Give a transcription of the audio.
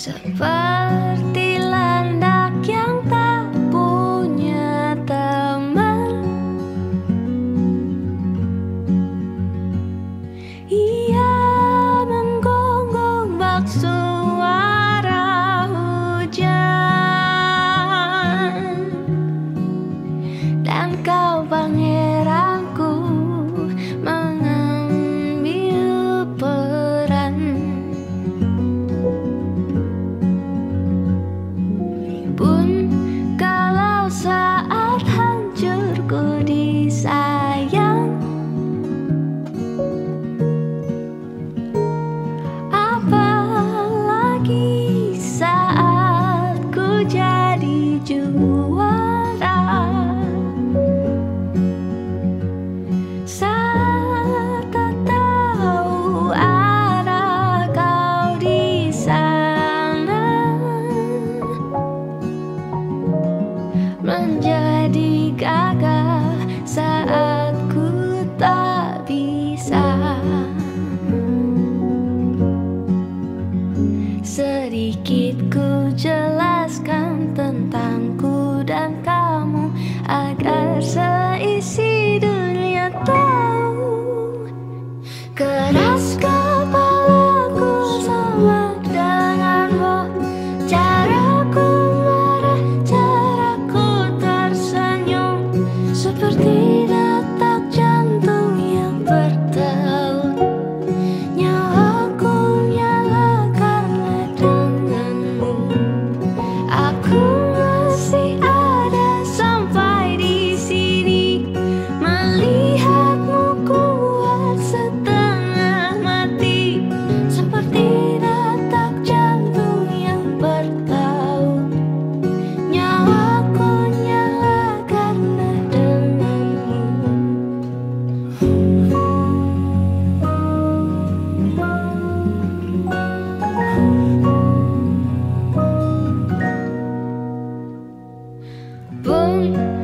Seperti landak day.